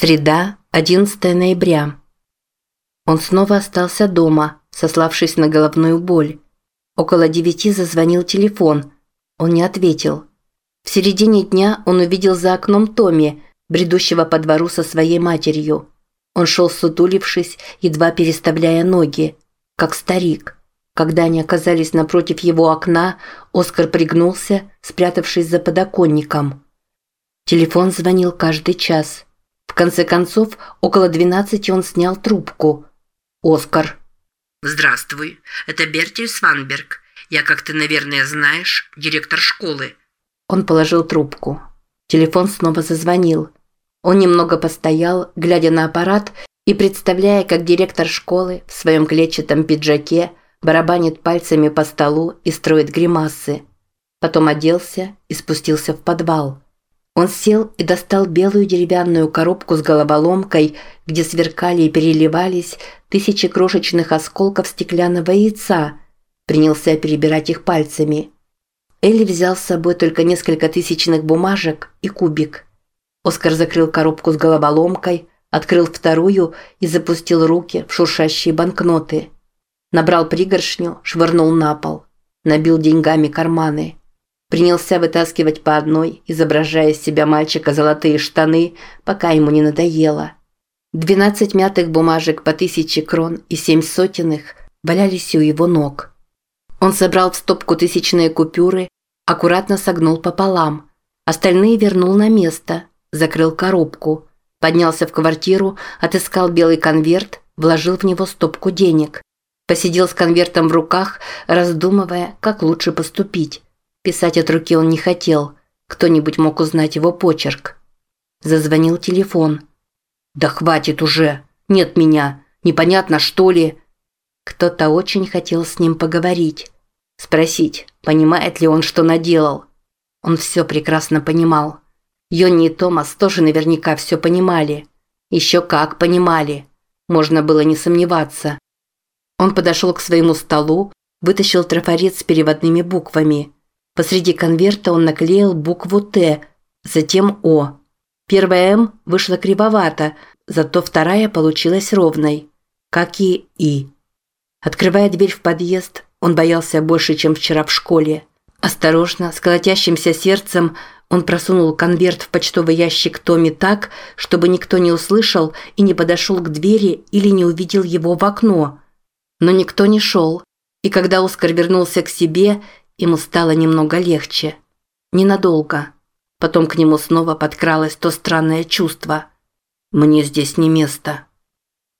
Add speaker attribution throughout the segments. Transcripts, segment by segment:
Speaker 1: Среда, 11 ноября. Он снова остался дома, сославшись на головную боль. Около девяти зазвонил телефон. Он не ответил. В середине дня он увидел за окном Томми, бредущего по двору со своей матерью. Он шел сутулившись, едва переставляя ноги, как старик. Когда они оказались напротив его окна, Оскар пригнулся, спрятавшись за подоконником. Телефон звонил каждый час. В конце концов, около двенадцати он снял трубку. «Оскар».
Speaker 2: «Здравствуй, это Бертель Сванберг. Я, как ты, наверное, знаешь, директор школы».
Speaker 1: Он положил трубку. Телефон снова зазвонил. Он немного постоял, глядя на аппарат и представляя, как директор школы в своем клетчатом пиджаке барабанит пальцами по столу и строит гримасы. Потом оделся и спустился в подвал. Он сел и достал белую деревянную коробку с головоломкой, где сверкали и переливались тысячи крошечных осколков стеклянного яйца. Принялся перебирать их пальцами. Элли взял с собой только несколько тысячных бумажек и кубик. Оскар закрыл коробку с головоломкой, открыл вторую и запустил руки в шуршащие банкноты. Набрал пригоршню, швырнул на пол. Набил деньгами карманы. Принялся вытаскивать по одной, изображая из себя мальчика золотые штаны, пока ему не надоело. Двенадцать мятых бумажек по тысяче крон и семь сотенных валялись у его ног. Он собрал в стопку тысячные купюры, аккуратно согнул пополам. Остальные вернул на место, закрыл коробку. Поднялся в квартиру, отыскал белый конверт, вложил в него стопку денег. Посидел с конвертом в руках, раздумывая, как лучше поступить. Писать от руки он не хотел. Кто-нибудь мог узнать его почерк. Зазвонил телефон. «Да хватит уже! Нет меня! Непонятно, что ли?» Кто-то очень хотел с ним поговорить. Спросить, понимает ли он, что наделал. Он все прекрасно понимал. Йонни и Томас тоже наверняка все понимали. Еще как понимали. Можно было не сомневаться. Он подошел к своему столу, вытащил трафарет с переводными буквами – Посреди конверта он наклеил букву «Т», затем «О». Первая «М» вышла кривовато, зато вторая получилась ровной, как и «И». Открывая дверь в подъезд, он боялся больше, чем вчера в школе. Осторожно, с колотящимся сердцем, он просунул конверт в почтовый ящик Томи так, чтобы никто не услышал и не подошел к двери или не увидел его в окно. Но никто не шел. И когда Оскар вернулся к себе, Ему стало немного легче. Ненадолго. Потом к нему снова подкралось то странное чувство. «Мне здесь не место».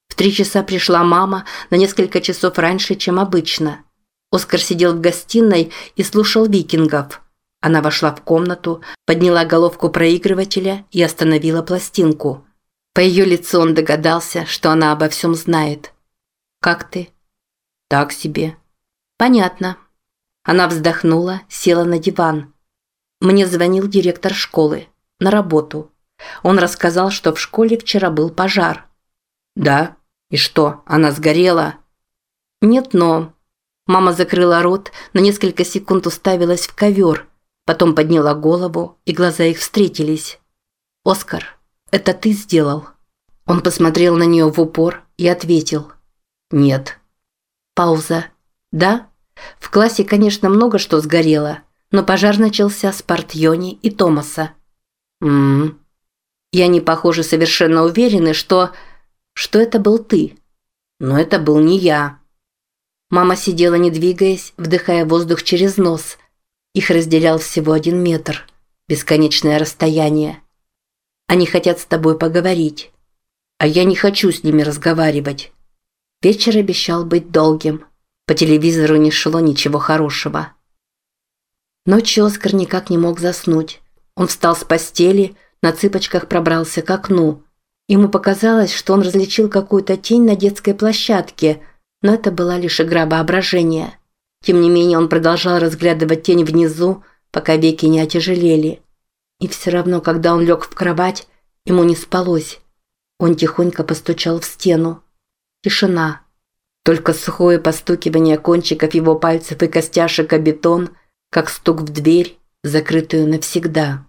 Speaker 1: В три часа пришла мама на несколько часов раньше, чем обычно. Оскар сидел в гостиной и слушал викингов. Она вошла в комнату, подняла головку проигрывателя и остановила пластинку. По ее лицу он догадался, что она обо всем знает. «Как ты?» «Так себе». «Понятно», она вздохнула, села на диван. Мне звонил директор школы. На работу. Он рассказал, что в школе вчера был пожар. «Да? И что, она сгорела?» «Нет, но...» Мама закрыла рот, на несколько секунд уставилась в ковер, потом подняла голову, и глаза их встретились. «Оскар, это ты сделал?» Он посмотрел на нее в упор и ответил. «Нет». Пауза. «Да?» В классе, конечно, много что сгорело, но пожар начался с Партьони и Томаса. Мм. Они, похоже, совершенно уверены, что... что это был ты. Но это был не я. Мама сидела, не двигаясь, вдыхая воздух через нос. Их разделял всего один метр. Бесконечное расстояние. Они хотят с тобой поговорить. А я не хочу с ними разговаривать. Вечер обещал быть долгим. По телевизору не шло ничего хорошего. Ночью Оскар никак не мог заснуть. Он встал с постели, на цыпочках пробрался к окну. Ему показалось, что он различил какую-то тень на детской площадке, но это была лишь игра воображения. Тем не менее он продолжал разглядывать тень внизу, пока веки не отяжелели. И все равно, когда он лег в кровать, ему не спалось. Он тихонько постучал в стену. Тишина. Только сухое постукивание кончиков его пальцев и костяшек о бетон, как стук в дверь, закрытую навсегда.